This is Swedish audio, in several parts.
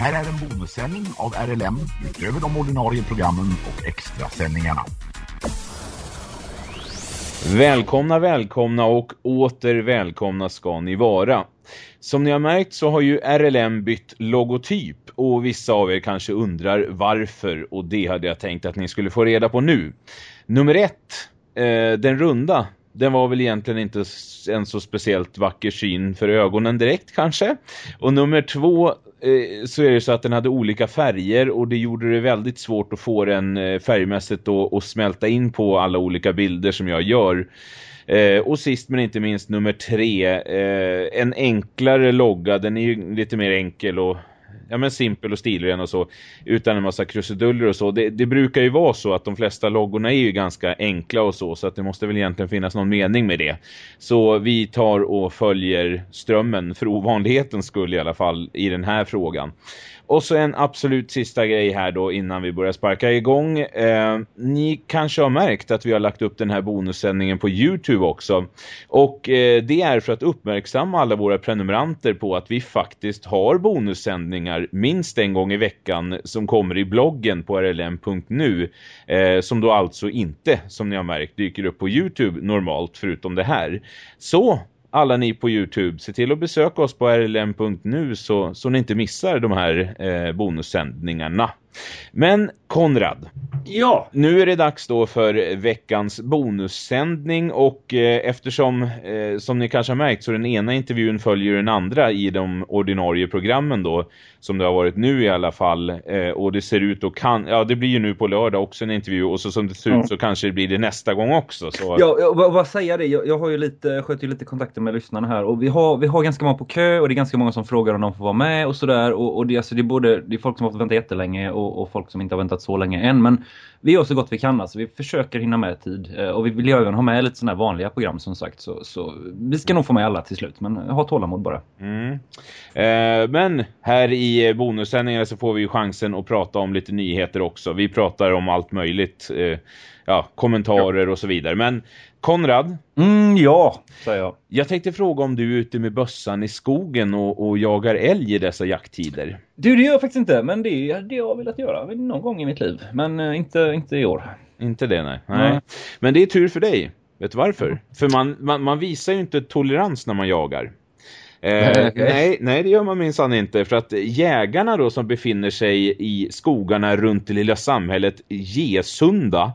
här är en bonussändning av RLM utöver de ordinarie programmen och extrasändningarna. Välkomna, välkomna och åter välkomna ska ni vara. Som ni har märkt så har ju RLM bytt logotyp och vissa av er kanske undrar varför och det hade jag tänkt att ni skulle få reda på nu. Nummer ett, eh, den runda, den var väl egentligen inte en så speciellt vacker syn för ögonen direkt kanske. Och nummer två Eh, så är det så att den hade olika färger och det gjorde det väldigt svårt att få den eh, färgmässigt att smälta in på alla olika bilder som jag gör. Eh, och sist men inte minst nummer tre, eh, en enklare logga, den är ju lite mer enkel och ja, men simpel och stilren och så utan en massa krusiduller och så. Det, det, brukar ju vara så att de flesta loggorna är ju ganska enkla och så så att det måste väl egentligen finnas någon mening med det. Så vi tar och följer strömmen för ovanlighetens skull i alla fall i den här frågan. Och så en absolut sista grej här då innan vi börjar sparka igång. Eh, ni kanske har märkt att vi har lagt upp den här bonussändningen på Youtube också. Och eh, det är för att uppmärksamma alla våra prenumeranter på att vi faktiskt har bonussändningar minst en gång i veckan som kommer i bloggen på rlm.nu. Eh, som då alltså inte, som ni har märkt, dyker upp på Youtube normalt förutom det här. Så alla ni på Youtube, se till att besöka oss på rlm.nu så, så ni inte missar de här eh, bonussändningarna. Men Konrad, ja. nu är det dags då för veckans bonussändning och eh, eftersom, eh, som ni kanske har märkt, så den ena intervjun följer den andra i de ordinarie programmen då, som det har varit nu i alla fall. Eh, och det ser ut och kan, ja det blir ju nu på lördag också en intervju och så som det ser ut så kanske det blir det nästa gång också. Så. Ja, jag, vad säger det? Jag, jag, har ju lite, sköter ju lite kontakter med lyssnarna här och vi har, vi har ganska många på kö och det är ganska många som frågar om de får vara med och sådär och, och det, alltså, det, är både, det är folk som har fått vänta jättelänge och, och folk som inte har väntat så länge än. Men vi gör så gott vi kan alltså. Vi försöker hinna med tid eh, och vi vill ju även ha med lite sådana här vanliga program som sagt så, så vi ska nog få med alla till slut men ha tålamod bara. Mm. Eh, men här i bonussändningarna så får vi ju chansen att prata om lite nyheter också. Vi pratar om allt möjligt, eh, ja, kommentarer ja. och så vidare. Men Konrad? Mm, ja, säger jag. Jag tänkte fråga om du är ute med bössan i skogen och, och jagar älg i dessa jakttider. Du, det gör jag faktiskt inte, men det är det jag har velat göra någon gång i mitt liv. Men uh, inte, inte i år. Inte det, nej. nej. nej. Men det är tur för dig. Vet du varför? Mm. För man, man, man visar ju inte tolerans när man jagar. Eh, nej, nej, det gör man minsann inte. För att jägarna då som befinner sig i skogarna runt det lilla samhället Gesunda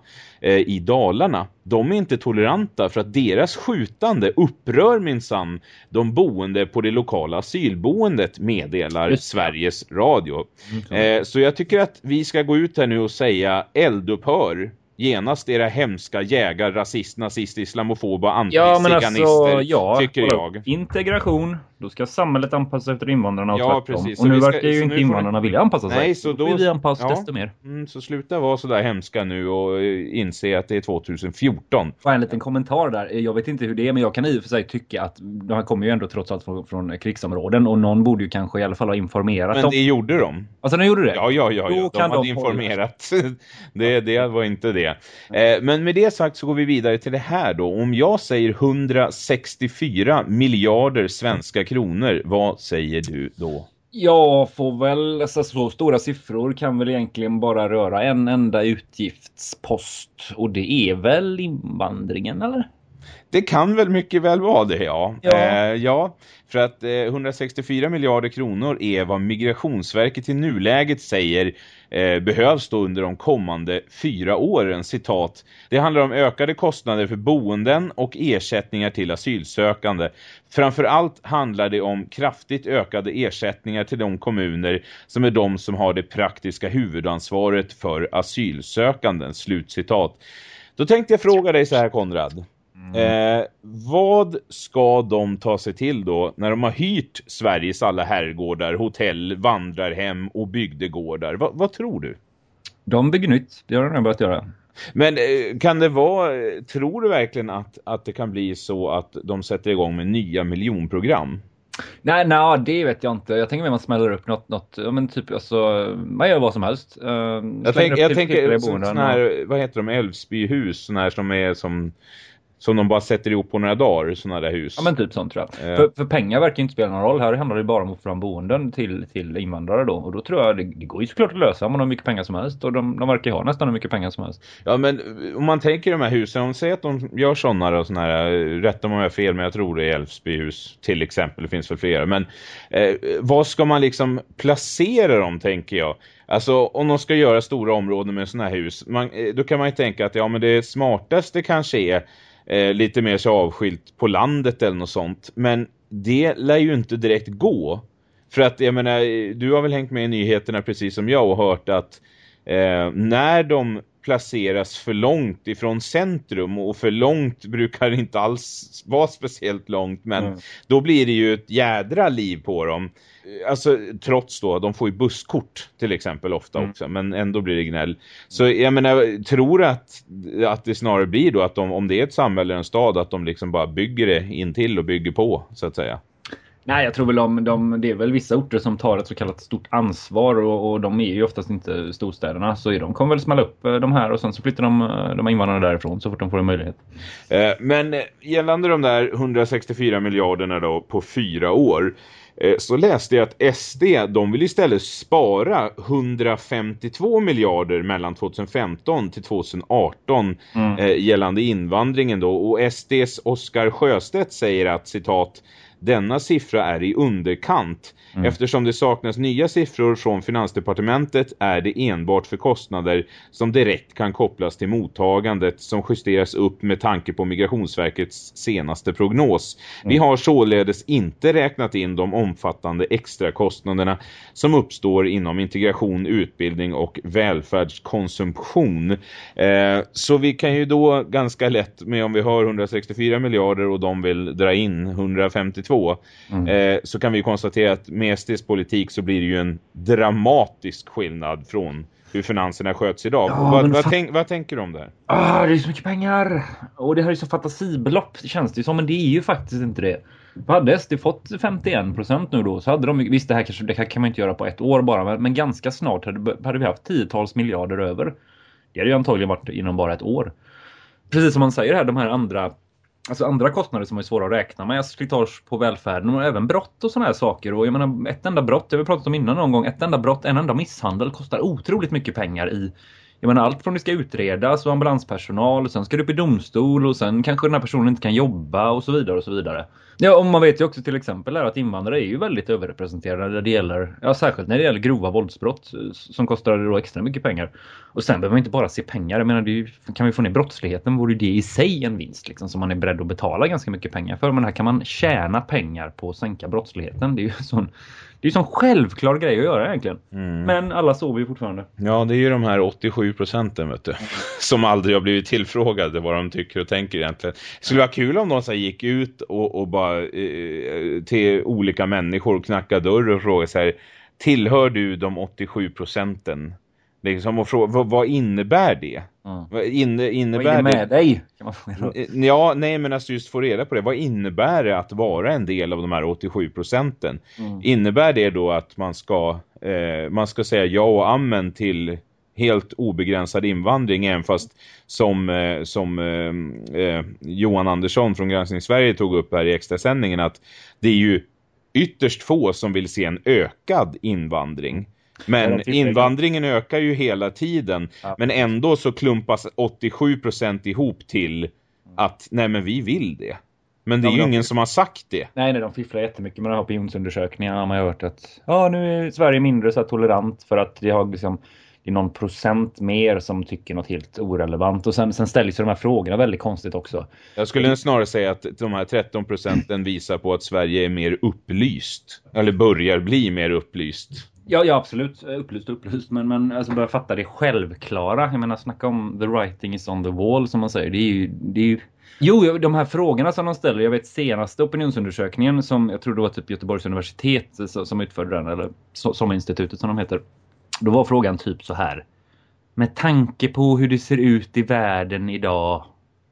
i Dalarna, de är inte toleranta för att deras skjutande upprör minsann de boende på det lokala asylboendet meddelar. Sveriges Radio. Mm. Eh, så jag tycker att vi ska gå ut här nu och säga eldupphör genast era hemska jägar, rasist, nazist, islamofoba, antiziganister, ja, alltså, ja, tycker jag. Integration, då ska samhället anpassa sig efter invandrarna och ja, precis. Och nu ska, verkar ju inte invandrarna vilja anpassa sig. Nej, så då, vill vi anpassa ja, desto mer. Mm, så sluta vara sådär hemska nu och eh, inse att det är 2014. Får en liten kommentar där. Jag vet inte hur det är, men jag kan i och för sig tycka att de här kommer ju ändå trots allt från, från krigsområden och någon borde ju kanske i alla fall ha informerat Men dem. det gjorde de. Alltså de gjorde det? Ja, ja, ja. ja. De hade de informerat. det, det var inte det. Eh, men med det sagt så går vi vidare till det här då. Om jag säger 164 miljarder svenska kronor, vad säger du då? Jag får väl, alltså, så stora siffror kan väl egentligen bara röra en enda utgiftspost. Och det är väl invandringen, eller? Det kan väl mycket väl vara det, ja. Ja, eh, ja för att eh, 164 miljarder kronor är vad Migrationsverket i nuläget säger eh, behövs då under de kommande fyra åren. Citat. Det handlar om ökade kostnader för boenden och ersättningar till asylsökande. Framförallt handlar det om kraftigt ökade ersättningar till de kommuner som är de som har det praktiska huvudansvaret för asylsökanden. Slutcitat. Då tänkte jag fråga dig så här Konrad. Mm. Eh, vad ska de ta sig till då när de har hyrt Sveriges alla herrgårdar, hotell, vandrarhem och bygdegårdar? Va, vad tror du? De bygger nytt, det har de redan börjat göra. Men eh, kan det vara, tror du verkligen att, att det kan bli så att de sätter igång med nya miljonprogram? Nej, nej, det vet jag inte. Jag tänker att man smäller upp något, något ja, men typ, alltså, man gör vad som helst. Uh, jag, tänk, jag tänker sådana här, vad heter de, Älvsbyhus, sådana här som är som som de bara sätter ihop på några dagar, sådana där hus. Ja men typ sånt tror jag. Eh. För, för pengar verkar inte spela någon roll. Här handlar det bara om att få fram boenden till, till invandrare då. Och då tror jag det, det går ju såklart att lösa om man har mycket pengar som helst. Och de, de verkar ju ha nästan hur mycket pengar som helst. Ja men om man tänker de här husen, om säger att de gör sådana då, såna här, rätta mig om jag har fel men jag tror det är Älvsbyhus till exempel, det finns väl flera. Men eh, vad ska man liksom placera dem tänker jag? Alltså om de ska göra stora områden med sådana här hus, man, eh, då kan man ju tänka att ja men det smartaste kanske är eh, lite mer så avskilt på landet eller något sånt. Men det lär ju inte direkt gå. För att jag menar, du har väl hängt med i nyheterna precis som jag och hört att eh, när de placeras för långt ifrån centrum och för långt brukar det inte alls vara speciellt långt men Mm. då blir det ju ett jädra liv på dem. Alltså trots då, de får ju busskort till exempel ofta Mm. också men ändå blir det gnäll. Så jag menar, tror att, att det snarare blir då att de, om det är ett samhälle eller en stad att de liksom bara bygger det in till och bygger på så att säga. Nej, jag tror väl de, de, det är väl vissa orter som tar ett så kallat stort ansvar och, och de är ju oftast inte storstäderna. Så de kommer väl smälla upp eh, de här och sen så flyttar de, eh, de invandrarna därifrån så fort de får en möjlighet. Eh, Men gällande de där 164 miljarderna då på fyra år så läste jag att SD, de vill istället spara 152 miljarder mellan 2015 till 2018 Mm. gällande invandringen då. Och SDs Oskar Sjöstedt säger att citat denna siffra är i underkant. Mm. Eftersom det saknas nya siffror från Finansdepartementet är det enbart för kostnader som direkt kan kopplas till mottagandet som justeras upp med tanke på Migrationsverkets senaste prognos. Vi har således inte räknat in de omfattande extra kostnaderna som uppstår inom integration, utbildning och välfärdskonsumtion. Eh, så vi kan ju då ganska lätt med om vi har 164 miljarder och de vill dra in 152 Mm. eh, så kan vi konstatera att med SDs politik så blir det ju en dramatisk skillnad från hur finanserna sköts idag. Ja, vad, vad, tänk, vad tänker du om det här? Ah, det är så mycket pengar! Och det här är så fantasibelopp känns det som, men det är ju faktiskt inte det. Hade SD fått 51% nu då så hade de, visst det här, kanske, det här kan man inte göra på ett år bara, men, men ganska snart hade, hade vi haft tiotals miljarder över. Det hade ju antagligen varit inom bara ett år. Precis som man säger här, de här andra Alltså andra kostnader som är svåra att räkna med, alltså, slitage på välfärden och även brott och sådana här saker. Och jag menar, ett enda brott, det har vi pratat om innan någon gång, ett enda brott, en enda misshandel kostar otroligt mycket pengar i jag menar allt från det ska utredas och ambulanspersonal och sen ska det upp i domstol och sen kanske den här personen inte kan jobba och så vidare och så vidare. Ja, och man vet ju också till exempel är att invandrare är ju väldigt överrepresenterade när det gäller, ja särskilt när det gäller grova våldsbrott som kostar då extra mycket pengar. Och sen behöver man inte bara se pengar, jag menar det är ju, kan vi få ner brottsligheten vore ju det i sig en vinst liksom som man är beredd att betala ganska mycket pengar för. Men här kan man tjäna pengar på att sänka brottsligheten. Det är ju sån, det är ju sån självklar grej att göra egentligen. Men alla sover ju fortfarande. Ja, det är ju de här 87 procenten, vet du. Som aldrig har blivit tillfrågade vad de tycker och tänker egentligen. Det skulle vara kul om de så gick ut och, och bara eh, till olika människor och knackade dörr och frågade så här. Tillhör du de 87 procenten? Liksom, och fråga, vad, vad innebär det? Mm. Vad inne, Vad innebär är det det? med dig? Kan man fråga Ja, nej men alltså just få reda på det. Vad innebär det att vara en del av de här 87 procenten? Mm. Innebär det då att man ska, eh, man ska säga ja och amen till helt obegränsad invandring även fast som, eh, som eh, eh, Johan Andersson från Granskning Sverige tog upp här i extrasändningen att det är ju ytterst få som vill se en ökad invandring. Men invandringen ökar ju hela tiden. Ja. Men ändå så klumpas 87% ihop till att nej men vi vill det. Men det är Ja, ju men de- ingen som har sagt det. Nej, nej, de fifflar jättemycket med de här opinionsundersökningarna. Man har hört att ja, nu är Sverige mindre så tolerant för att det har liksom det är någon procent mer som tycker något helt orelevant. Och sen, sen ställs ju de här frågorna väldigt konstigt också. Jag skulle snarare säga att de här 13 procenten visar på att Sverige är mer upplyst. Eller börjar bli mer upplyst. Ja, ja absolut. Eh, upplyst och upplyst. Men, men alltså börja fatta det självklara. Jag menar, snacka om the writing is on the wall som man säger. Det är ju... Det är ju... Jo, de här frågorna som de ställer. Jag vet senaste opinionsundersökningen som jag tror det var typ Göteborgs universitet eh, som utförde den. Eller som institutet som de heter. Då var frågan typ så här. Med tanke på hur det ser ut i världen idag.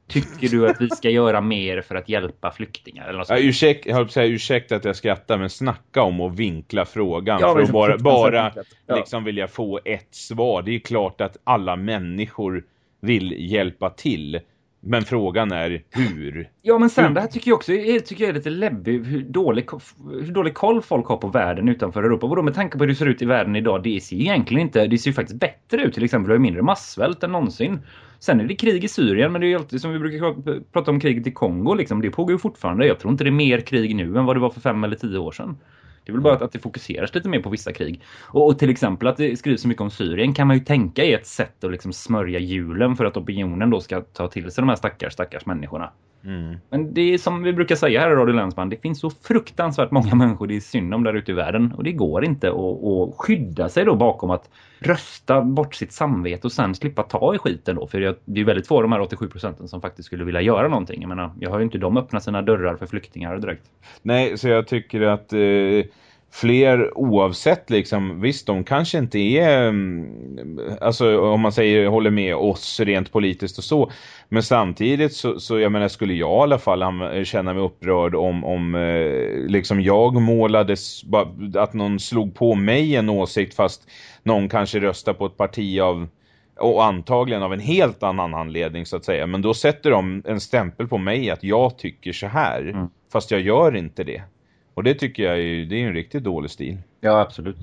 Tycker du att vi ska göra mer för att hjälpa flyktingar? Eller något Ja, ursäk, jag säga ursäkta att jag skrattar men snacka om att vinkla frågan Ja, för att bara, bara. Ja. liksom vilja få ett svar. Det är klart att alla människor vill hjälpa till. Men frågan är hur? Ja, men sen det här tycker jag också jag tycker jag är lite läbbig hur dålig, hur dålig koll folk har på världen utanför Europa. Vadå med tanke på hur det ser ut i världen idag? Det ser egentligen inte, det ser ju faktiskt bättre ut. Till exempel, det är mindre massvält än någonsin. Sen är det krig i Syrien, men det är ju alltid som vi brukar prata om kriget i Kongo. Liksom. Det pågår ju fortfarande. Jag tror inte det är mer krig nu än vad det var för fem eller tio år sedan. Det är väl bara att, att det fokuseras lite mer på vissa krig. Och, och, till exempel att det skrivs så mycket om Syrien kan man ju tänka är ett sätt att liksom smörja hjulen för att opinionen då ska ta till sig de här stackars, stackars människorna. Mm. Men det är som vi brukar säga här i Radio Länsman, det finns så fruktansvärt många människor det är synd om där ute i världen. Och det går inte att, att skydda sig då bakom att rösta bort sitt samvete och sen slippa ta i skiten då. För det är väldigt få av de här 87 procenten som faktiskt skulle vilja göra någonting. Jag menar, jag har ju inte de öppnat sina dörrar för flyktingar direkt. Nej, så jag tycker att... Eh fler oavsett liksom, visst de kanske inte är mm, alltså om man säger håller med oss rent politiskt och så men samtidigt så, så jag menar skulle jag i alla fall känna mig upprörd om, om eh, liksom jag målades att någon slog på mig en åsikt fast någon kanske röstar på ett parti av och antagligen av en helt annan anledning så att säga. Men då sätter de en stämpel på mig att jag tycker så här. Mm. Fast jag gör inte det. Och det tycker jag är, det är en riktigt dålig stil. Ja, absolut.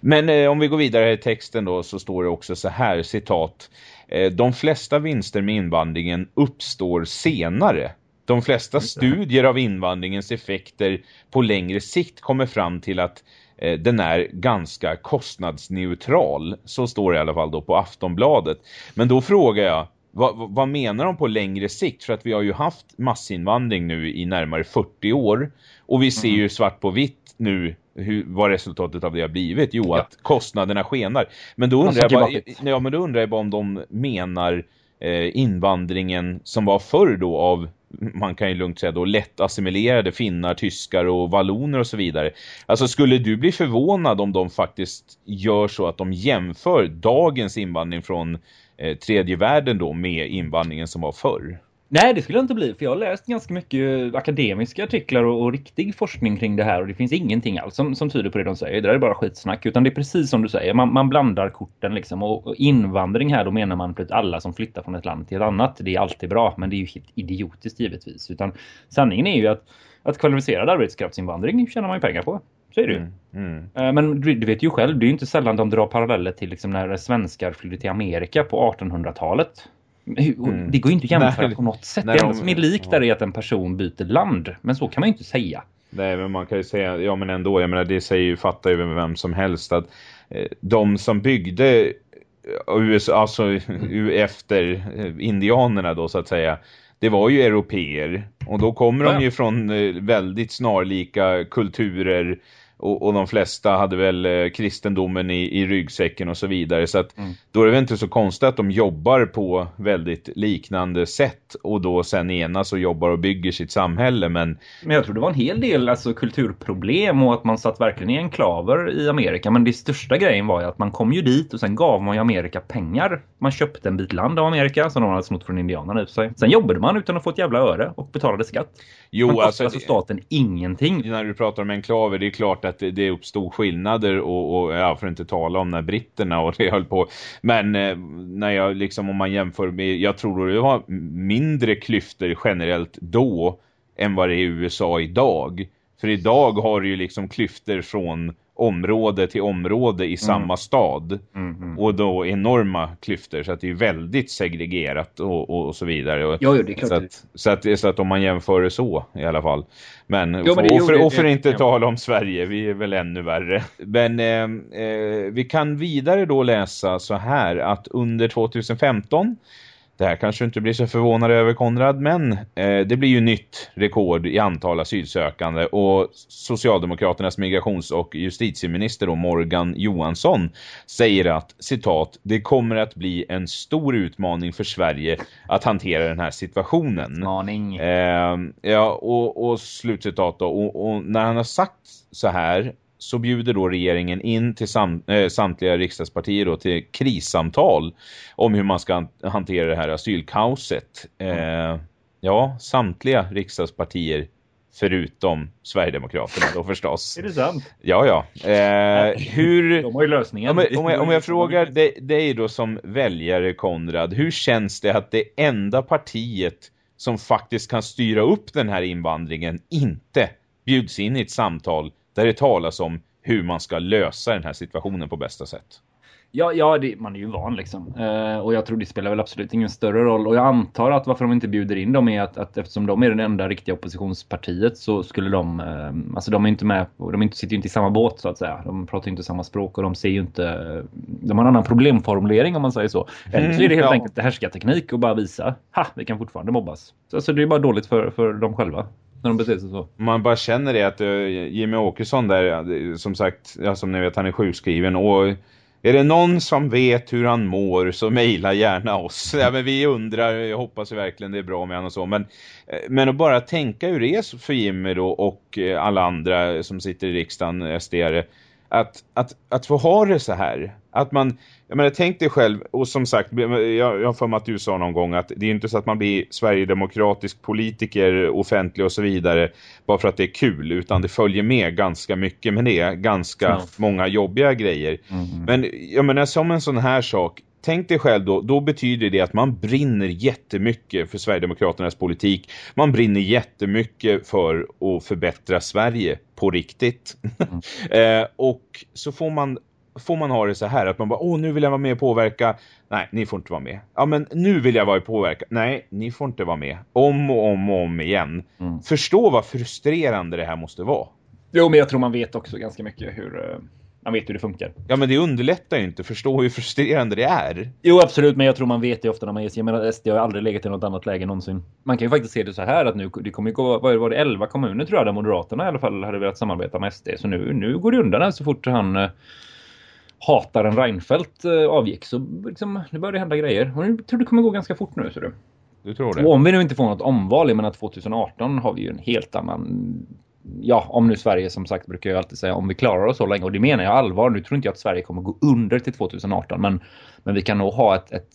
Men eh, om vi går vidare i texten då så står det också så här, citat. Eh, de flesta vinster med invandringen uppstår senare. De flesta studier av invandringens effekter på längre sikt kommer fram till att eh, den är ganska kostnadsneutral. Så står det i alla fall då på Aftonbladet. Men då frågar jag, vad, vad, menar de på längre sikt? För att vi har ju haft massinvandring nu i närmare 40 år. Och vi ser mm. ju svart på vitt nu hur, vad resultatet av det har blivit. Jo, ja. att kostnaderna skenar. Men då undrar, jag bara, ja, men då undrar jag bara om de menar eh, invandringen som var förr då av man kan ju lugnt säga då lätt assimilerade finnar, tyskar och valloner och så vidare. Alltså skulle du bli förvånad om de faktiskt gör så att de jämför dagens invandring från eh, tredje världen då med invandringen som var förr? Nej, det skulle det inte bli. För jag har läst ganska mycket akademiska artiklar och, och riktig forskning kring det här. Och det finns ingenting alls som, som tyder på det de säger. Det där är bara skitsnack. Utan det är precis som du säger. Man, man blandar korten liksom. Och, och, invandring här, då menar man plötsligt alla som flyttar från ett land till ett annat. Det är alltid bra. Men det är ju helt idiotiskt givetvis. Utan sanningen är ju att, att kvalificerad arbetskraftsinvandring tjänar man ju pengar på. Så är det ju. Mm, mm. Eh, men du, du, vet ju själv, det är ju inte sällan de drar paralleller till liksom när svenskar flydde till Amerika på 1800-talet. Mm. Det går ju inte att jämföra Nej, på något sätt. Nej, det enda som är likt där är att en person byter land. Men så kan man ju inte säga. Nej, men man kan ju säga, ja men ändå, jag menar det säger ju, fattar ju vem som helst att eh, de som byggde eh, USA, alltså efter indianerna då så att säga, det var ju europeer. Och då kommer ja. de ju från väldigt snarlika kulturer och, och de flesta hade väl eh, kristendomen i, i ryggsäcken och så vidare. Så att mm. då är det väl inte så konstigt att de jobbar på väldigt liknande sätt och då sen enas och jobbar och bygger sitt samhälle. Men, men jag tror det var en hel del alltså, kulturproblem och att man satt verkligen i enklaver i Amerika. Men det största grejen var ju att man kom ju dit och sen gav man ju Amerika pengar. Man köpte en bit land av Amerika som de hade snott från indianerna ut sig. Sen jobbade man utan att få ett jävla öre och betalade skatt. Jo, man alltså, alltså staten ingenting. När du pratar om enklaver, det är klart att det uppstod skillnader och, och ja, för att inte tala om när britterna och det höll på. Men eh, när jag liksom, om man jämför med, jag tror det var mindre klyftor generellt då än vad det är i USA idag. För idag har du ju liksom klyftor från område till område i mm. samma stad. Mm. Och då enorma klyftor så att det är väldigt segregerat och, och, och så vidare. Och, jo, det är klart. Så att, så, att, så att om man jämför det så i alla fall. Men, jo, men och, för, och för inte ja. tala om Sverige, vi är väl ännu värre. Men eh, eh, vi kan vidare då läsa så här att under 2015 det här kanske inte blir så förvånad över Konrad, men eh, det blir ju nytt rekord i antal asylsökande och Socialdemokraternas migrations- och justitieminister då, Morgan Johansson säger att, citat, det kommer att bli en stor utmaning för Sverige att hantera den här situationen. Utmaning. Eh, ja, och, och slutcitat då. Och, och när han har sagt så här så bjuder då regeringen in till sam, äh, samtliga riksdagspartier då till krissamtal om hur man ska hantera det här asylkaoset. Eh, ja, samtliga riksdagspartier Förutom Sverigedemokraterna då förstås. Är det sant? Ja, ja. Eh, hur... De har ju lösningen. Om jag, om jag, om jag frågar dig, dig då som väljare, Konrad. Hur känns det att det enda partiet som faktiskt kan styra upp den här invandringen inte bjuds in i ett samtal där det talas om hur man ska lösa den här situationen på bästa sätt? Ja, ja det, man är ju van liksom. Eh, och jag tror det spelar väl absolut ingen större roll. Och jag antar att varför de inte bjuder in dem är att, att eftersom de är den enda riktiga oppositionspartiet så skulle de, eh, alltså de är inte med, de inte, sitter ju inte i samma båt så att säga. De pratar inte samma språk och de ser ju inte, de har en annan problemformulering om man säger så. Eller så är det helt ja. enkelt härskarteknik och bara visa, ha, vi kan fortfarande mobbas. Så alltså, det är bara dåligt för, för dem själva när de beter sig så. Man bara känner det att eh, Jimmy Åkesson där, som sagt, ja, som ni vet, han är sjukskriven och är det någon som vet hur han mår så mejla gärna oss. Ja, men vi undrar, jag hoppas verkligen det är bra med honom och så. Men, eh, men att bara tänka hur det är för Jimmy då och eh, alla andra som sitter i riksdagen, SDR, att, att, att få ha det så här. Att man, jag menar, tänk dig själv, och som sagt, jag, har för mig att du sa någon gång att det är inte så att man blir Sverigedemokratisk politiker, offentlig och så vidare, bara för att det är kul, utan det följer med ganska mycket med det, ganska Ja. många jobbiga grejer. Men jag menar, som en sån här sak, tänk dig själv då, då betyder det att man brinner jättemycket för Sverigedemokraternas politik. Man brinner jättemycket för att förbättra Sverige på riktigt. eh, och så får man får man ha det så här att man bara, åh nu vill jag vara med och påverka. Nej, ni får inte vara med. Ja men nu vill jag vara och påverka. Nej, ni får inte vara med. Om och om och om igen. Mm. Förstå vad frustrerande det här måste vara. Jo, men jag tror man vet också ganska mycket hur, eh, man vet hur det funkar. Ja men det underlättar ju inte. Förstå hur frustrerande det är. Jo, absolut, men jag tror man vet det ofta när man ger sig. Jag menar, SD har aldrig legat i något annat läge någonsin. Man kan ju faktiskt se det så här att nu, det kommer ju gå, vad var det, 11 kommuner tror jag, där Moderaterna i alla fall hade velat samarbeta med SD. Så nu, nu går det undan här så fort han eh, hatar en Reinfeldt eh, avgick. Så liksom, det hända grejer. Och jag tror det kommer gå ganska fort nu, så du. Du tror det? Och om vi nu inte får något omval, jag menar 2018 har vi ju en helt annan... Ja, om nu Sverige som sagt brukar jag alltid säga om vi klarar oss så länge och det menar jag allvar. Nu tror inte jag att Sverige kommer gå under till 2018 men, men vi kan nog ha ett, ett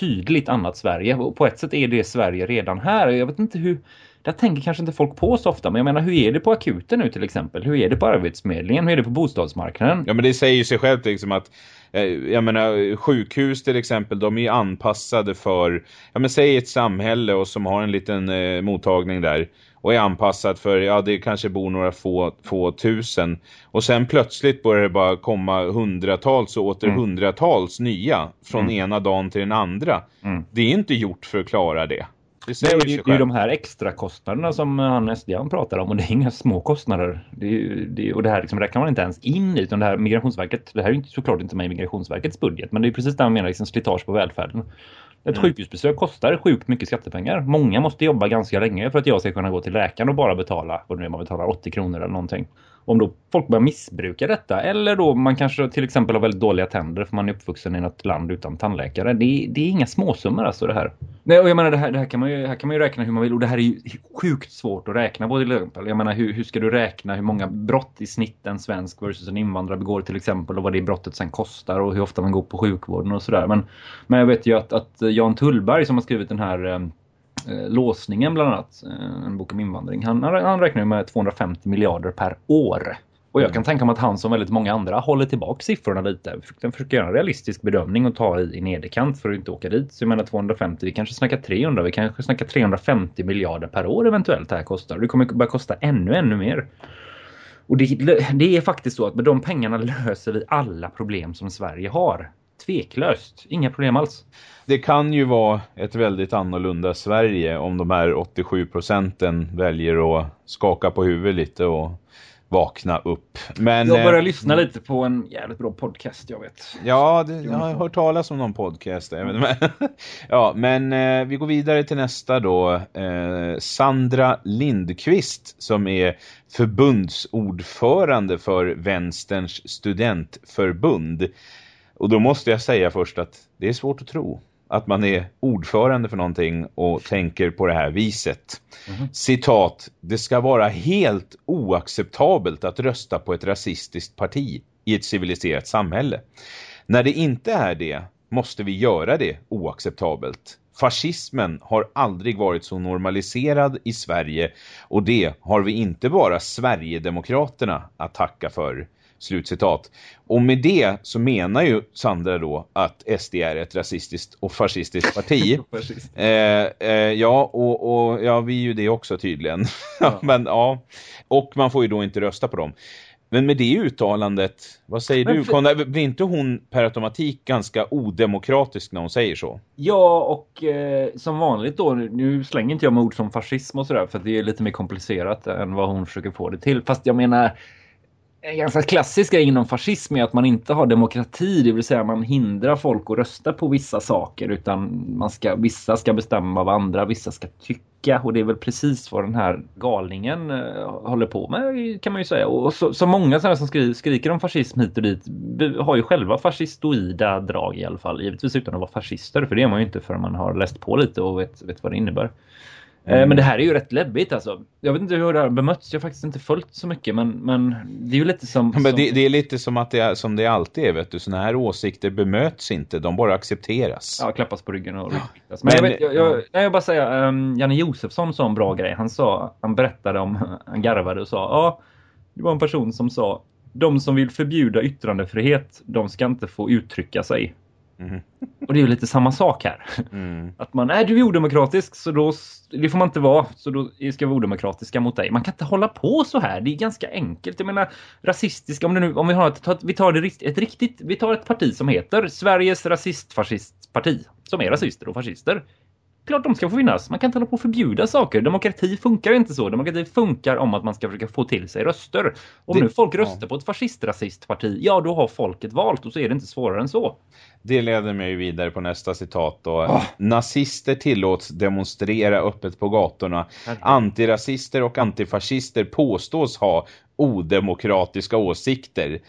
tydligt annat Sverige och på ett sätt är det Sverige redan här. Jag vet inte hur... Där tänker kanske inte folk på så ofta men jag menar hur är det på akuten nu till exempel? Hur är det på arbetsförmedlingen? Hur är det på bostadsmarknaden? Ja men det säger ju sig självt liksom att eh, jag menar sjukhus till exempel de är anpassade för ja men säg ett samhälle och som har en liten eh, mottagning där och är anpassat för ja det kanske bor några få, få tusen och sen plötsligt börjar det bara komma hundratals och åter Mm. hundratals nya från Mm. ena dagen till den andra. Mm. Det är inte gjort för att klara det. Det Nej, säger och sig det, det är ju de här extra kostnaderna som han SDan pratar om och det är inga små kostnader. Det är, det, och det här liksom räknar man inte ens in i utan det här Migrationsverket, det här är ju såklart inte med i Migrationsverkets budget men det är precis det man menar, liksom slitage på välfärden. Ett Mm. sjukhusbesök kostar sjukt mycket skattepengar. Många måste jobba ganska länge för att jag ska kunna gå till läkaren och bara betala, vad nu är man betalar 80 kronor eller någonting. Om då folk börjar missbruka detta eller då man kanske till exempel har väldigt dåliga tänder för man är uppvuxen i något land utan tandläkare. Det är, det är inga småsummor alltså det här. Nej, och jag menar det här, det här, kan man ju, här kan man ju räkna hur man vill och det här är ju sjukt svårt att räkna på till exempel. Jag menar hur, hur ska du räkna hur många brott i snitt en svensk versus en invandrare begår till exempel och vad det brottet sen kostar och hur ofta man går på sjukvården och sådär. Men, men jag vet ju att, att Jan Tullberg som har skrivit den här eh, låsningen bland annat, eh, en bok om invandring. Han, han, räknar med 250 miljarder per år. Och jag kan tänka mig att han som väldigt många andra håller tillbaka siffrorna lite. Den försöker göra en realistisk bedömning och ta i, i nederkant för att inte åka dit. Så jag menar 250, vi kanske snackar 300, vi kanske snackar 350 miljarder per år eventuellt det här kostar. Det kommer börja kosta ännu, ännu mer. Och det, det är faktiskt så att med de pengarna löser vi alla problem som Sverige har. Tveklöst, inga problem alls. Det kan ju vara ett väldigt annorlunda Sverige om de här 87 procenten väljer att skaka på huvudet lite och vakna upp. Men, Jag börjar eh, lyssna lite på en jävligt bra podcast jag vet. Ja, det, jag har hört talas om någon podcast. Inte, men, ja, men eh, vi går vidare till nästa då. Eh, Sandra Lindqvist som är förbundsordförande för Vänsterns studentförbund. Och då måste jag säga först att det är svårt att tro att man är ordförande för någonting och tänker på det här viset. Citat, det ska vara helt oacceptabelt att rösta på ett rasistiskt parti i ett civiliserat samhälle. När det inte är det måste vi göra det oacceptabelt. Fascismen har aldrig varit så normaliserad i Sverige och det har vi inte bara Sverigedemokraterna att tacka för. Slutcitat. Och med det så menar ju Sandra då att SD är ett rasistiskt och fascistiskt parti. eh, eh, ja, och, och, ja, vi är ju det också tydligen. Ja. Men ja, och man får ju då inte rösta på dem. Men med det uttalandet, vad säger Men du? För... Blir inte hon per automatik ganska odemokratisk när hon säger så? Ja, och eh, som vanligt då, nu slänger inte jag med ord som fascism och sådär för det är lite mer komplicerat än vad hon försöker få det till. Fast jag menar, en ganska klassisk grej inom fascism är att man inte har demokrati, det vill säga man hindrar folk att rösta på vissa saker utan man ska, vissa ska bestämma vad andra, vissa ska tycka och det är väl precis vad den här galningen eh, håller på med kan man ju säga. Och så, så många sådana som skri, skriker om fascism hit och dit har ju själva fascistoida drag i alla fall, givetvis utan att vara fascister för det är man ju inte förrän man har läst på lite och vet, vet vad det innebär. Mm. Men det här är ju rätt läbbigt alltså. Jag vet inte hur det har bemötts. Jag har faktiskt inte följt så mycket. Men, men det är ju lite som... Men det, det, är lite som att det är, som det alltid är. Vet du. Såna här åsikter bemöts inte. De bara accepteras. Ja, klappas på ryggen och riktas. Men, men jag, vet, jag, jag, nej, jag bara säga. Um, Janne Josefsson sa en bra grej. Han sa, han berättade om, han garvade och sa. Ja, det var en person som sa. De som vill förbjuda yttrandefrihet, de ska inte få uttrycka sig. Mm. Och det är ju lite samma sak här. Mm. Att man, är du är odemokratisk så då, det får man inte vara, så då ska vi vara odemokratiska mot dig. Man kan inte hålla på så här, det är ganska enkelt. Jag menar, rasistiska, om, det nu, om vi har ett, vi tar det, ett riktigt, vi tar ett parti som heter Sveriges rasistfascistparti, som är rasister och fascister klart de ska få finnas. Man kan inte hålla på att förbjuda saker. Demokrati funkar inte så. Demokrati funkar om att man ska försöka få till sig röster. Om det, nu folk röstar ja. på ett fascistrasistparti, ja då har folket valt och så är det inte svårare än så. Det leder mig vidare på nästa citat då. Oh. Nazister tillåts demonstrera öppet på gatorna. Antirasister och antifascister påstås ha odemokratiska åsikter.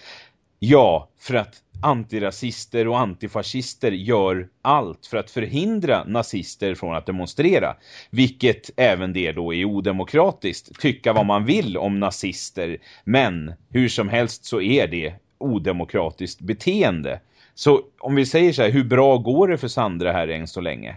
Ja, för att antirasister och antifascister gör allt för att förhindra nazister från att demonstrera. Vilket även det då är odemokratiskt. Tycka vad man vill om nazister. Men hur som helst så är det odemokratiskt beteende. Så om vi säger så här, hur bra går det för Sandra här än så länge?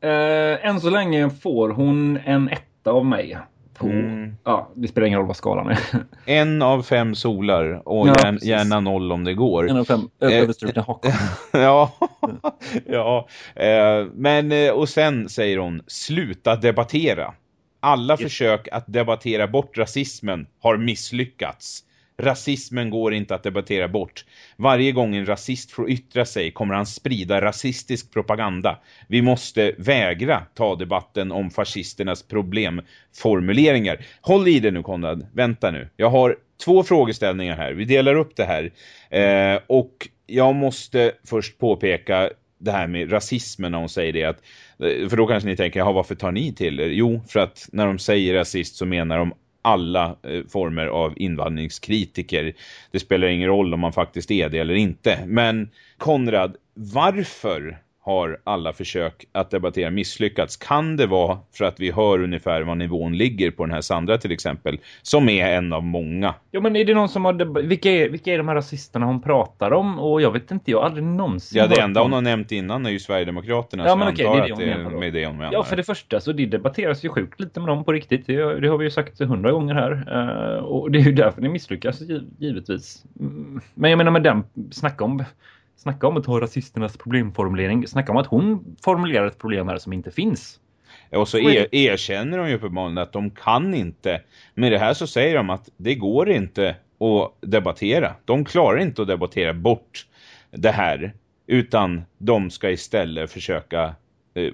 Äh, än så länge får hon en etta av mig på, mm. ja, det spelar ingen roll vad skalan är. En av fem solar och ja, gärna, gärna noll om det går. En av fem överstrukna hakor. ja, ja. Eh, men eh, och sen säger hon, sluta debattera. Alla yes. försök att debattera bort rasismen har misslyckats. Rasismen går inte att debattera bort. Varje gång en rasist får yttra sig kommer han sprida rasistisk propaganda. Vi måste vägra ta debatten om fascisternas problemformuleringar. Håll i det nu Konrad, vänta nu. Jag har två frågeställningar här. Vi delar upp det här. Eh, och jag måste först påpeka det här med rasismen när hon säger det. Att, eh, för då kanske ni tänker, ja, varför tar ni till er? Jo, för att när de säger rasist så menar de alla eh, former av invandringskritiker. Det spelar ingen roll om man faktiskt är det eller inte. Men Konrad, varför har alla försök att debattera misslyckats. Kan det vara för att vi hör ungefär vad nivån ligger på den här Sandra till exempel, som är en av många? Ja, men är det någon som har... Vilka är, vilka är de här rasisterna hon pratar om? Och jag vet inte, jag har aldrig någonsin... Ja, det enda hon har nämnt innan är ju Sverigedemokraterna. Ja, men okej, det är det hon menar med det hon menar. Ja, för det första så det debatteras ju sjukt lite med dem på riktigt. Det, det har vi ju sagt hundra gånger här. Uh, och det är ju därför det misslyckas, givetvis. Mm, men jag menar med den, snacka om Snacka om att ta rasisternas problemformulering. Snacka om att hon formulerar ett problem här som inte finns. Och så er, erkänner de ju uppenbarligen att de kan inte. Med det här så säger de att det går inte att debattera. De klarar inte att debattera bort det här. Utan de ska istället försöka eh,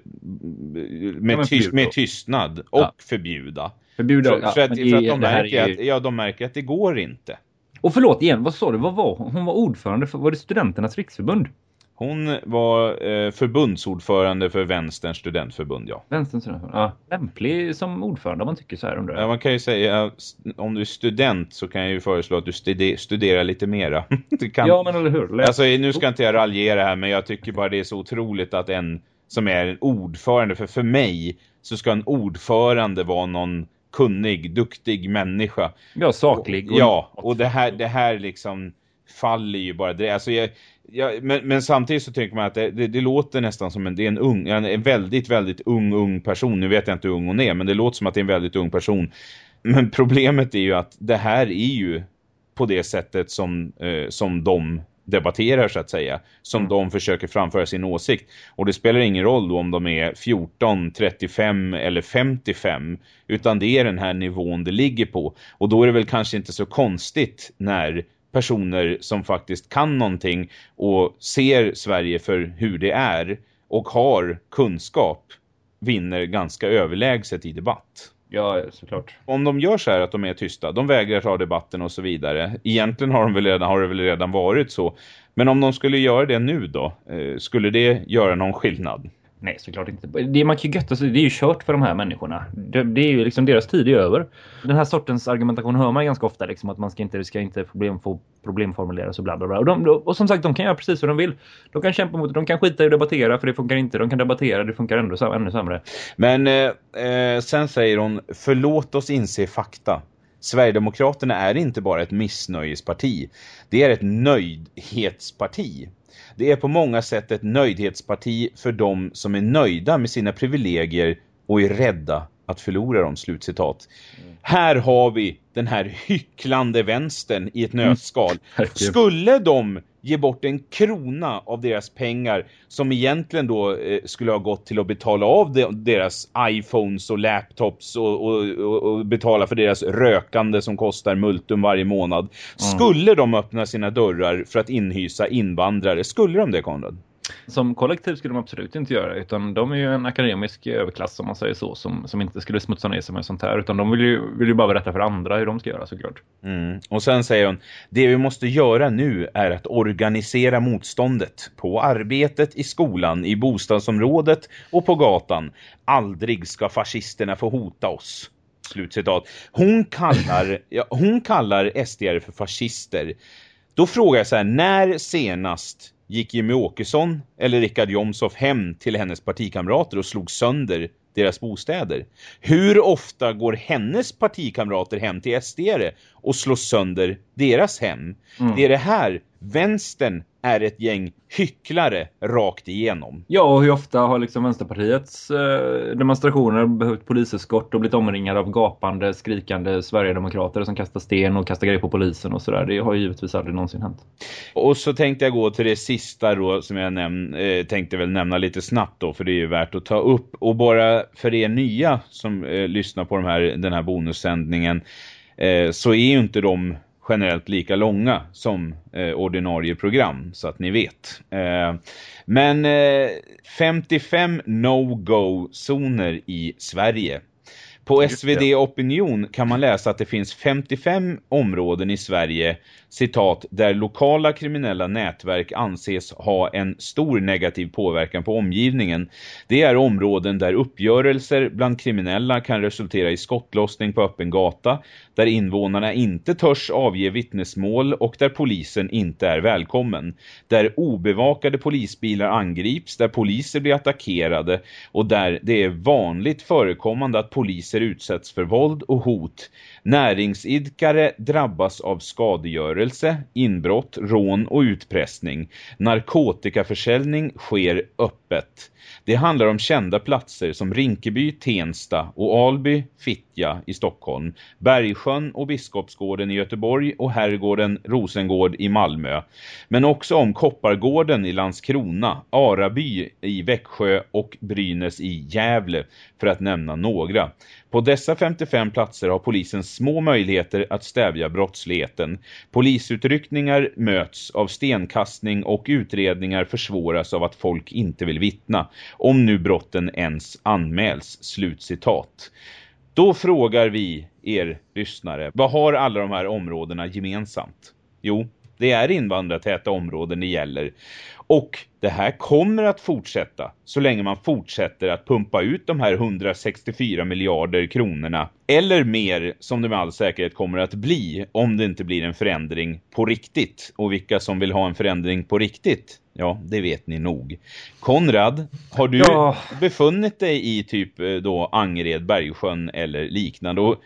med, ja, tyst, med tystnad och ja. förbjuda. Förbjuda, för, för, att, för att de märker, ju... att, ja, de märker att det går inte. Och förlåt igen, vad sa du? Vad var hon? Hon var ordförande för, var det Studenternas riksförbund? Hon var eh, förbundsordförande för Vänsterns studentförbund, ja. Vänsterns studentförbund, ja. Lämplig som ordförande man tycker så här undrar Ja, man kan ju säga, om du är student så kan jag ju föreslå att du studer, studerar lite mera. kan... Ja, men eller hur? Läs... Alltså, nu ska inte jag raljera här, men jag tycker bara det är så otroligt att en som är en ordförande, för för mig så ska en ordförande vara någon kunnig, duktig människa. Ja, saklig. Och, ja, och det här, det här liksom faller ju bara det. Alltså jag, jag, men, men, samtidigt så tänker man att det, det, det, låter nästan som en, det är en, ung, en väldigt, väldigt ung, ung person. Nu vet jag inte hur ung hon är, men det låter som att det är en väldigt ung person. Men problemet är ju att det här är ju på det sättet som, eh, som de debatterar så att säga. Som mm. de försöker framföra sin åsikt. Och det spelar ingen roll då om de är 14, 35 eller 55. Utan det är den här nivån det ligger på. Och då är det väl kanske inte så konstigt när personer som faktiskt kan någonting och ser Sverige för hur det är och har kunskap vinner ganska överlägset i debatt. Ja, såklart. Om de gör så här att de är tysta, de vägrar ta debatten och så vidare. Egentligen har, de väl redan, har det väl redan varit så. Men om de skulle göra det nu då, eh, skulle det göra någon skillnad? Nej, såklart inte. Det man kan götta sig, det är ju kört för de här människorna. Det, det, är ju liksom deras tid är över. Den här sortens argumentation hör man ganska ofta liksom att man ska inte, det ska inte problem, få problemformuleras och bla bla bla. Och, de, och som sagt, de kan göra precis vad de vill. De kan kämpa mot det, de kan skita i att debattera för det funkar inte. De kan debattera, det funkar ändå ännu sämre. Men eh, eh, sen säger hon, förlåt oss inse fakta. Sverigedemokraterna är inte bara ett missnöjesparti. Det är ett nöjdhetsparti. Det är på många sätt ett nöjdhetsparti för de som är nöjda med sina privilegier och är rädda att förlora dem, slutcitat. Mm. Här har vi den här hycklande vänstern i ett mm. nötskal. Skulle de ge bort en krona av deras pengar som egentligen då eh, skulle ha gått till att betala av de, deras iPhones och laptops och, och, och, och, betala för deras rökande som kostar multum varje månad. Mm. Skulle de öppna sina dörrar för att inhysa invandrare? Skulle de det, Konrad? Som kollektiv skulle de absolut inte göra utan de är ju en akademisk överklass om man säger så som, som inte skulle smutsa ner sig med sånt här utan de vill ju, vill ju bara berätta för andra hur de ska göra såklart. Mm. Och sen säger hon, det vi måste göra nu är att organisera motståndet på arbetet, i skolan, i bostadsområdet och på gatan. Aldrig ska fascisterna få hota oss. Slutcitat. Hon kallar, ja, hon kallar SDR för fascister. Då frågar jag så här, när senast gick Jimmy Åkesson eller Rickard Jomshoff hem till hennes partikamrater och slog sönder deras bostäder. Hur ofta går hennes partikamrater hem till SD och slår sönder deras hem? Mm. Det är det här vänstern är ett gäng hycklare rakt igenom. Ja, och hur ofta har liksom Vänsterpartiets eh, demonstrationer behövt poliseskort och blivit omringade av gapande, skrikande Sverigedemokrater som kastar sten och kastar grejer på polisen och sådär. Det har ju givetvis aldrig någonsin hänt. Och så tänkte jag gå till det sista då som jag näm eh, tänkte väl nämna lite snabbt då för det är ju värt att ta upp. Och bara för er nya som eh, lyssnar på de här, den här bonussändningen eh, så är ju inte de generellt lika långa som eh, ordinarie program så att ni vet. Eh, men eh, 55 no-go-zoner i Sverige. På SvD Opinion kan man läsa att det finns 55 områden i Sverige citat, där lokala kriminella nätverk anses ha en stor negativ påverkan på omgivningen. Det är områden där uppgörelser bland kriminella kan resultera i skottlossning på öppen gata, där invånarna inte törs avge vittnesmål och där polisen inte är välkommen. Där obevakade polisbilar angrips, där poliser blir attackerade och där det är vanligt förekommande att poliser utsätts för våld och hot. Näringsidkare drabbas av skadegörelse, inbrott, rån och utpressning. Narkotikaförsäljning sker öppet. Det handlar om kända platser som Rinkeby, Tensta och Alby, Fittja i Stockholm, Bergsjön och Biskopsgården i Göteborg och Herrgården Rosengård i Malmö. Men också om Koppargården i Landskrona, Araby i Växjö och Brynäs i Gävle för att nämna några. På dessa 55 platser har polisen små möjligheter att stävja brottsligheten. Polisutryckningar möts av stenkastning och utredningar försvåras av att folk inte vill vittna. Om nu brotten ens anmäls. Slutcitat. Då frågar vi er lyssnare, vad har alla de här områdena gemensamt? Jo, det är invandrartäta områden det gäller. Och det här kommer att fortsätta så länge man fortsätter att pumpa ut de här 164 miljarder kronorna. Eller mer som det med all säkerhet kommer att bli om det inte blir en förändring på riktigt. Och vilka som vill ha en förändring på riktigt, ja det vet ni nog. Konrad, har du ja. befunnit dig i typ eh, då Angered, Bergsjön eller liknande? Och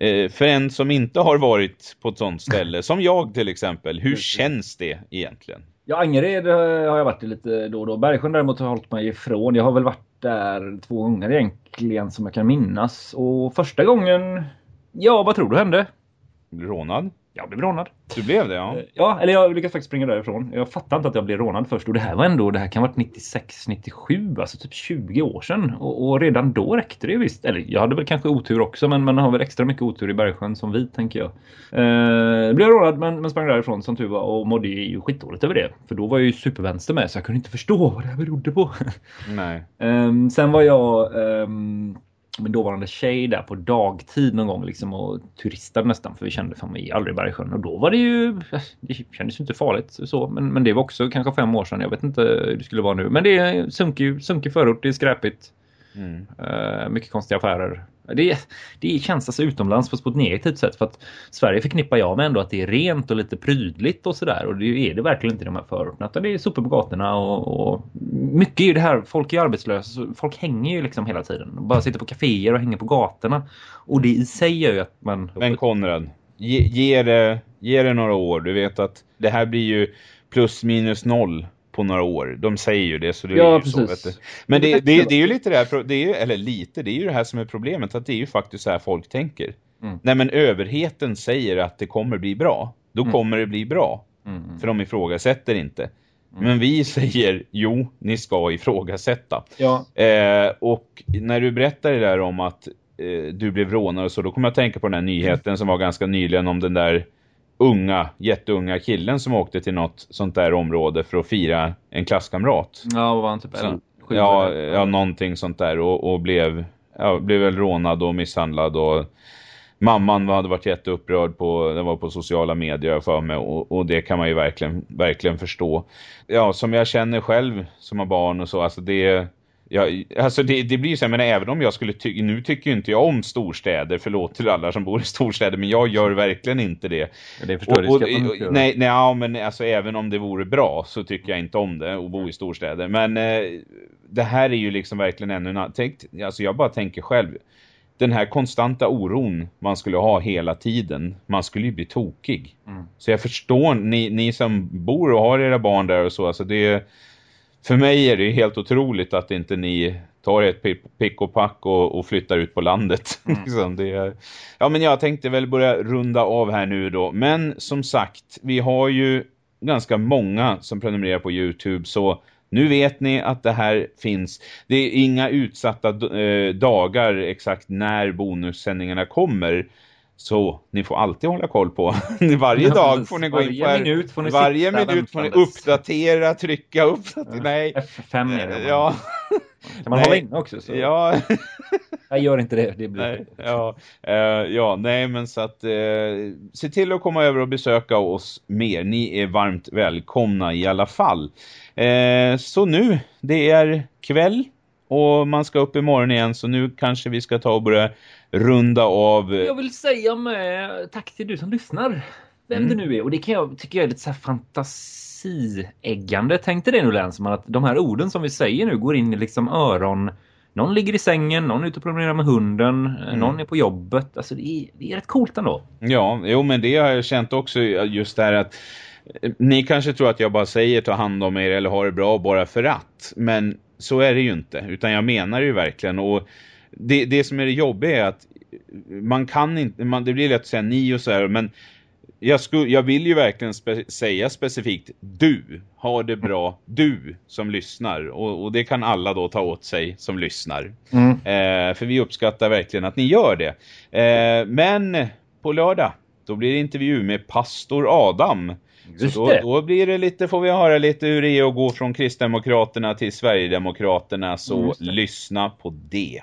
Eh, för en som inte har varit på ett sånt ställe, som jag till exempel, hur känns det egentligen? Ja, Angered eh, har jag varit i lite då och då. Bergsjön däremot har jag hållit mig ifrån. Jag har väl varit där två gånger egentligen som jag kan minnas. Och första gången, ja vad tror du hände? Rånad? Jag blev rånad. Du blev det, ja. Eh, ja, eller jag lyckades faktiskt springa därifrån. Jag fattade inte att jag blev rånad först. Och det här var ändå, det här kan ha varit 96, 97, alltså typ 20 år sedan. Och, och redan då räckte det visst. Eller jag hade väl kanske otur också, men man har väl extra mycket otur i Bergsjön som vi, tänker jag. Eh, blev rånad, men, men sprang därifrån som tur var och mådde ju skitdåligt över det. För då var jag ju supervänster med, så jag kunde inte förstå vad det här berodde på. Nej. Eh, sen var jag... Eh, min dåvarande tjej där på dagtid någon gång liksom och turistade nästan för vi kände fan vi aldrig i Bergsjön. Och då var det ju det kändes ju inte farligt så men, men det var också kanske fem år sedan jag vet inte hur det skulle vara nu. Men det är sunkig, sunkig förort, det är skräpigt mm. uh, mycket konstiga affärer. Det, det känns alltså utomlands fast på ett negativt sätt för att Sverige förknippar jag med ändå att det är rent och lite prydligt och sådär. Och det är det verkligen inte i de här förorterna. Utan det är sopor på gatorna och, och mycket är ju det här, folk är arbetslösa folk hänger ju liksom hela tiden. Bara sitter på kaféer och hänger på gatorna. Och det i sig gör ju att man... Men Konrad, ge, ge, det, ge det några år, du vet att det här blir ju plus minus noll på några år. De säger ju det så det ja, är ju precis. så. Men det, det, det, är ju lite det här, det är ju, eller lite, det är ju det här som är problemet att det är ju faktiskt så här folk tänker. Mm. Nej men överheten säger att det kommer bli bra. Då mm. kommer det bli bra. Mm. mm. För de ifrågasätter inte. Mm. Men vi säger, jo, ni ska ifrågasätta. Ja. Eh, och när du berättar det där om att eh, du blev rånad och så, då kommer jag att tänka på den här nyheten som var ganska nyligen om den där unga, jätteunga killen som åkte till något sånt där område för att fira en klasskamrat. Ja, vad var han typ? Så, ja, ja, någonting sånt där och, och blev, ja, blev väl rånad och misshandlad och mamman hade varit jätteupprörd på, det var på sociala medier för mig och, och, det kan man ju verkligen, verkligen förstå. Ja, som jag känner själv som har barn och så, alltså det Ja, alltså det, det blir så, men även om jag skulle tycka, nu tycker inte jag om storstäder, förlåt till alla som bor i storstäder, men jag gör verkligen inte det. det förstår och, och, och, nej, nej, ja, men alltså även om det vore bra så tycker jag inte om det att bo i storstäder. Men eh, det här är ju liksom verkligen ännu en tänk, alltså jag bara tänker själv, den här konstanta oron man skulle ha hela tiden, man skulle ju bli tokig. Mm. Så jag förstår, ni, ni som bor och har era barn där och så, alltså det för mig är det helt otroligt att inte ni tar ett pick och pack och, och flyttar ut på landet. Mm. Liksom, det ja, men jag tänkte väl börja runda av här nu då. Men som sagt, vi har ju ganska många som prenumererar på Youtube så nu vet ni att det här finns. Det är inga utsatta eh, dagar exakt när bonussändningarna kommer. Så ni får alltid hålla koll på. varje dag får ni gå in på varje minut får ni, varje minut får ni uppdatera, trycka upp. Nej. F5 är det. Ja. Kan man hålla in också? Så. Ja. jag gör inte det. det blir nej. Ja. Uh, ja, nej men så att uh, se till att komma över och besöka oss mer. Ni är varmt välkomna i alla fall. Uh, så nu, det är kväll och man ska upp imorgon igen så nu kanske vi ska ta och börja runda av. Jag vill säga med tack till du som lyssnar. Vem mm. det nu är. Och det kan jag tycker jag är lite så här fantasieggande. Tänk dig det nu Länsman att de här orden som vi säger nu går in i liksom öron. Någon ligger i sängen, någon är ute och promenerar med hunden, mm. någon är på jobbet. Alltså det är, det är rätt coolt ändå. Ja, jo men det har jag känt också just där att eh, ni kanske tror att jag bara säger ta hand om er eller ha det bra bara för att. Men så är det ju inte. Utan jag menar det ju verkligen. Och det, det som är det jobbiga är att man kan inte, man, det blir lätt att säga ni och så här, men jag, skulle, jag vill ju verkligen spe, säga specifikt du har det bra, du som lyssnar och, och, det kan alla då ta åt sig som lyssnar mm. eh, för vi uppskattar verkligen att ni gör det eh, men på lördag då blir det intervju med pastor Adam Just så då, då, blir det lite, får vi höra lite hur det är att gå från Kristdemokraterna till Sverigedemokraterna. Så lyssna på det